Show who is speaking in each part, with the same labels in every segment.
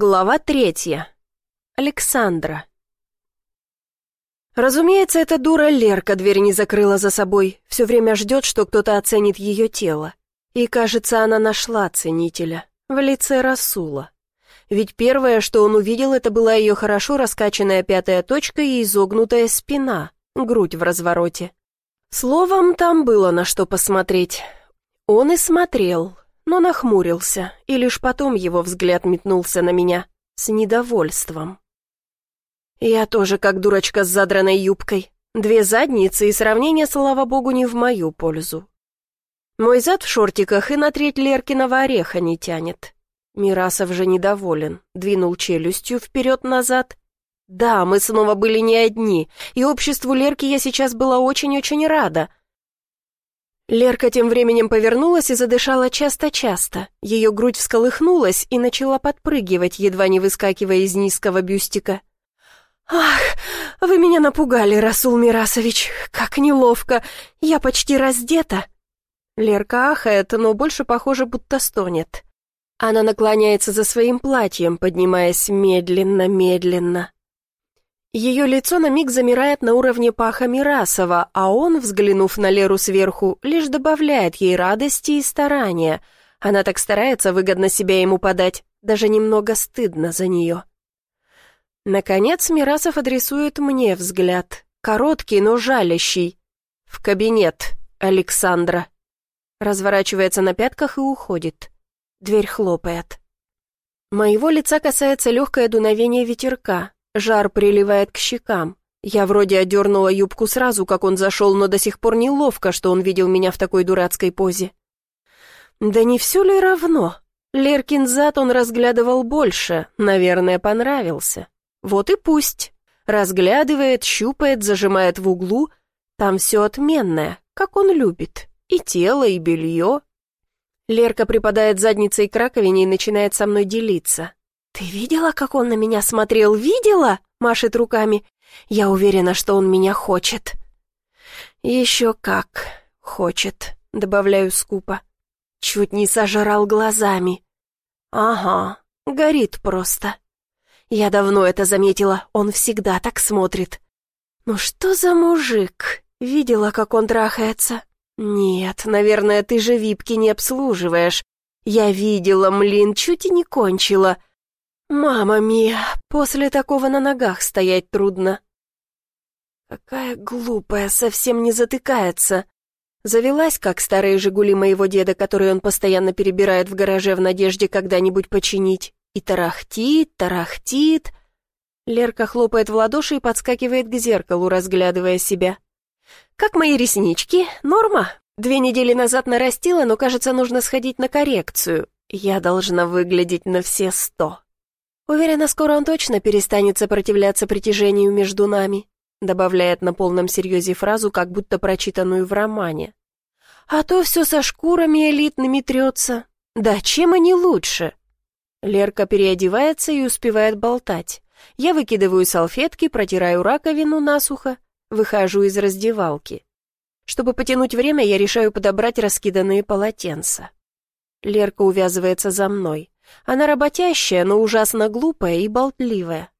Speaker 1: Глава третья. Александра. Разумеется, эта дура Лерка дверь не закрыла за собой, все время ждет, что кто-то оценит ее тело. И, кажется, она нашла ценителя в лице Расула. Ведь первое, что он увидел, это была ее хорошо раскачанная пятая точка и изогнутая спина, грудь в развороте. Словом, там было на что посмотреть. Он и смотрел, но нахмурился, и лишь потом его взгляд метнулся на меня с недовольством. Я тоже как дурочка с задранной юбкой. Две задницы и сравнение, слава богу, не в мою пользу. Мой зад в шортиках и на треть Леркиного ореха не тянет. Мирасов же недоволен, двинул челюстью вперед-назад. Да, мы снова были не одни, и обществу Лерки я сейчас была очень-очень рада — Лерка тем временем повернулась и задышала часто-часто. Ее грудь всколыхнулась и начала подпрыгивать, едва не выскакивая из низкого бюстика. «Ах, вы меня напугали, Расул Мирасович! Как неловко! Я почти раздета!» Лерка ахает, но больше похоже, будто стонет. Она наклоняется за своим платьем, поднимаясь медленно-медленно. Ее лицо на миг замирает на уровне паха Мирасова, а он, взглянув на Леру сверху, лишь добавляет ей радости и старания. Она так старается выгодно себя ему подать, даже немного стыдно за нее. Наконец Мирасов адресует мне взгляд, короткий, но жалящий. «В кабинет, Александра». Разворачивается на пятках и уходит. Дверь хлопает. Моего лица касается легкое дуновение ветерка, Жар приливает к щекам. Я вроде одернула юбку сразу, как он зашел, но до сих пор неловко, что он видел меня в такой дурацкой позе. Да не все ли равно? Леркин зад он разглядывал больше, наверное, понравился. Вот и пусть. Разглядывает, щупает, зажимает в углу. Там все отменное, как он любит. И тело, и белье. Лерка припадает задницей к раковине и начинает со мной делиться. «Ты видела, как он на меня смотрел? Видела?» — машет руками. «Я уверена, что он меня хочет». «Еще как хочет», — добавляю скупо. Чуть не сожрал глазами. «Ага, горит просто». Я давно это заметила, он всегда так смотрит. «Ну что за мужик? Видела, как он трахается?» «Нет, наверное, ты же випки не обслуживаешь. Я видела, млин, чуть и не кончила. «Мама мия, после такого на ногах стоять трудно». Какая глупая, совсем не затыкается. Завелась, как старые «Жигули» моего деда, которые он постоянно перебирает в гараже в надежде когда-нибудь починить. И тарахтит, тарахтит. Лерка хлопает в ладоши и подскакивает к зеркалу, разглядывая себя. «Как мои реснички? Норма? Две недели назад нарастила, но, кажется, нужно сходить на коррекцию. Я должна выглядеть на все сто». Уверена, скоро он точно перестанет сопротивляться притяжению между нами, добавляет на полном серьезе фразу, как будто прочитанную в романе. А то все со шкурами элитными трется. Да чем они лучше? Лерка переодевается и успевает болтать. Я выкидываю салфетки, протираю раковину насухо, выхожу из раздевалки. Чтобы потянуть время, я решаю подобрать раскиданные полотенца. Лерка увязывается за мной. Она работящая, но ужасно глупая и болтливая.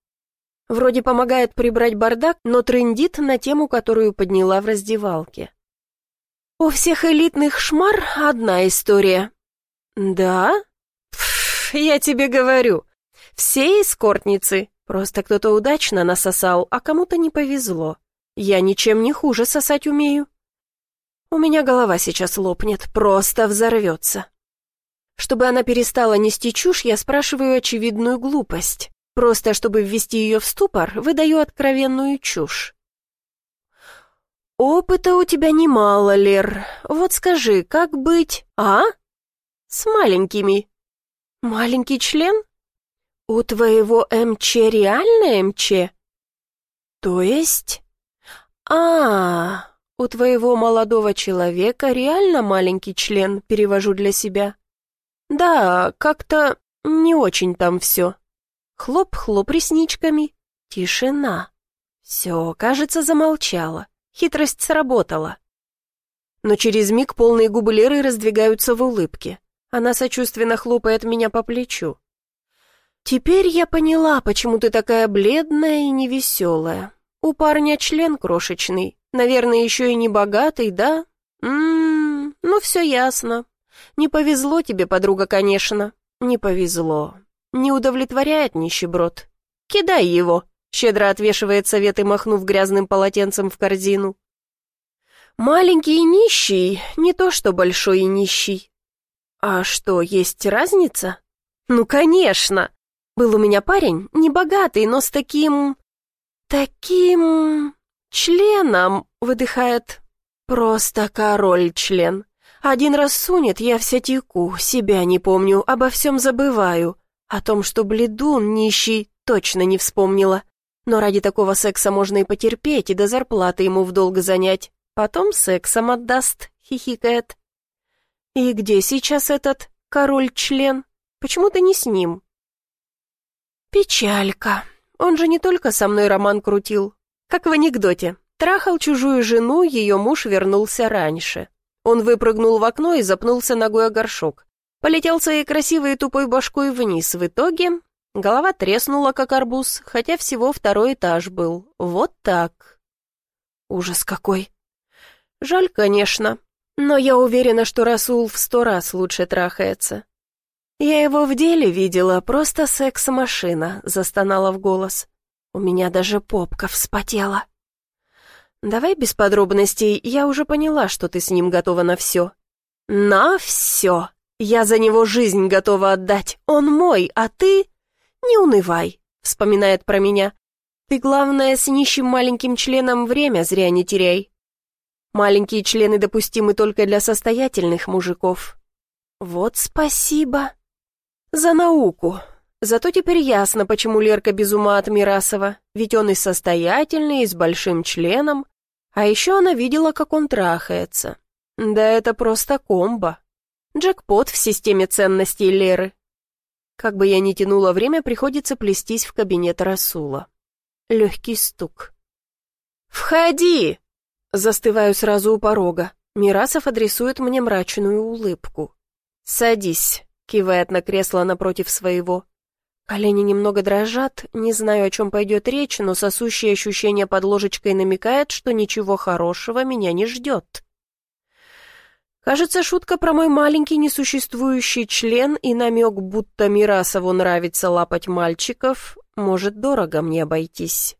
Speaker 1: Вроде помогает прибрать бардак, но трындит на тему, которую подняла в раздевалке. «У всех элитных шмар одна история». «Да?» Пф, «Я тебе говорю, все эскортницы. Просто кто-то удачно насосал, а кому-то не повезло. Я ничем не хуже сосать умею». У меня голова сейчас лопнет, просто взорвется. Чтобы она перестала нести чушь, я спрашиваю очевидную глупость. Просто чтобы ввести ее в ступор, выдаю откровенную чушь. «Опыта у тебя немало, Лер. Вот скажи, как быть, а? С маленькими?» «Маленький член? У твоего МЧ реально МЧ?» «То есть?» «А, у твоего молодого человека реально маленький член, перевожу для себя». Да, как-то не очень там все. Хлоп-хлоп ресничками. Тишина. Все, кажется, замолчала. Хитрость сработала. Но через миг полные губы Леры раздвигаются в улыбке. Она сочувственно хлопает меня по плечу. «Теперь я поняла, почему ты такая бледная и невеселая. У парня член крошечный, наверное, еще и не богатый, да? Ммм, ну все ясно. Не повезло тебе, подруга, конечно. Не повезло. Не удовлетворяет нищеброд. Кидай его!» Щедро отвешивает советы, махнув грязным полотенцем в корзину. «Маленький и нищий, не то что большой и нищий». «А что, есть разница?» «Ну, конечно!» Был у меня парень, небогатый, но с таким... таким... членом, выдыхает. Просто король-член. Один раз сунет, я вся теку, себя не помню, обо всем забываю. О том, что бледун нищий, точно не вспомнила. Но ради такого секса можно и потерпеть, и до зарплаты ему в долг занять. Потом сексом отдаст, хихикает. И где сейчас этот король-член? Почему ты не с ним? Печалька. Он же не только со мной роман крутил. Как в анекдоте. Трахал чужую жену, ее муж вернулся раньше. Он выпрыгнул в окно и запнулся ногой о горшок. Полетел своей красивой и тупой башкой вниз. В итоге голова треснула, как арбуз, хотя всего второй этаж был. Вот так. Ужас какой. Жаль, конечно. Но я уверена, что Расул в сто раз лучше трахается. «Я его в деле видела, просто секс-машина», — застонала в голос. У меня даже попка вспотела. «Давай без подробностей, я уже поняла, что ты с ним готова на все». «На все! Я за него жизнь готова отдать, он мой, а ты...» «Не унывай», — вспоминает про меня. «Ты, главное, с нищим маленьким членом время зря не теряй. Маленькие члены допустимы только для состоятельных мужиков». «Вот спасибо», за науку. Зато теперь ясно, почему Лерка без ума от Мирасова, ведь он и состоятельный, и с большим членом. А еще она видела, как он трахается. Да это просто комбо. Джекпот в системе ценностей Леры. Как бы я ни тянула время, приходится плестись в кабинет Расула. Легкий стук. «Входи!» Застываю сразу у порога. Мирасов адресует мне мрачную улыбку. «Садись» кивает на кресло напротив своего. Колени немного дрожат, не знаю, о чем пойдет речь, но сосущее ощущение под ложечкой намекает, что ничего хорошего меня не ждет. Кажется, шутка про мой маленький несуществующий член и намек, будто Мирасову нравится лапать мальчиков, может дорого мне обойтись.